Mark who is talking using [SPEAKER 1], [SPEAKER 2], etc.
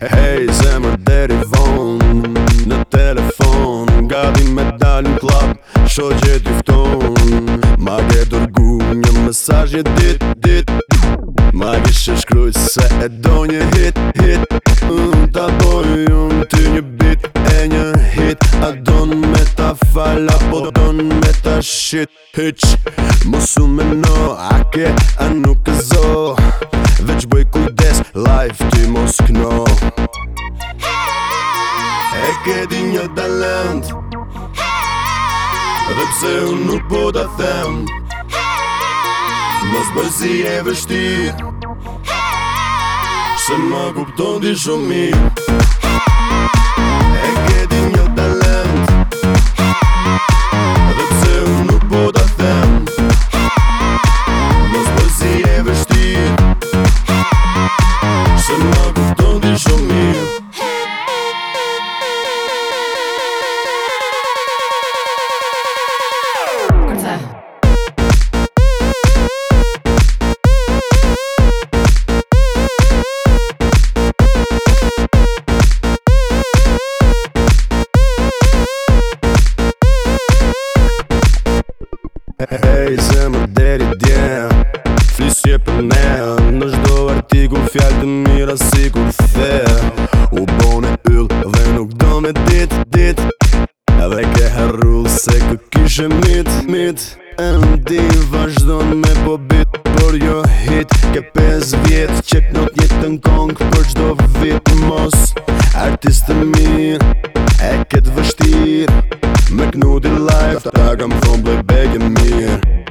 [SPEAKER 1] Hej zemër deri von Në telefon Gati me dalin klap Sho që t'i fton Ma një mesaj një dit, dit Ma kishe shkruj se e do një hit, hit Unë mm, ta boj unë ty një bit e një hit A don me ta fal apo don me ta shit Hiq, mosu me no, a ke a nuk bëj kujdes, life ti mos kno
[SPEAKER 2] E kedi një talent Dhe pse unë nuk po të them Mos bëj si e vështir Se më kupton di shumë mirë
[SPEAKER 1] Ej, zemë deri dje Flisje për ne Në shdo artikull fjallë të mira si kur the U bone yll dhe nuk do me dit, dit Dhe ke herrull se kë kishe mit, mit E në di vazhdo me po bit Por jo hit ke pes vjet Që këtë nuk jetë të nkong për gjdo vit Mos artistë mirë E këtë vështirë Med Knud i live, der kom from Black Bag i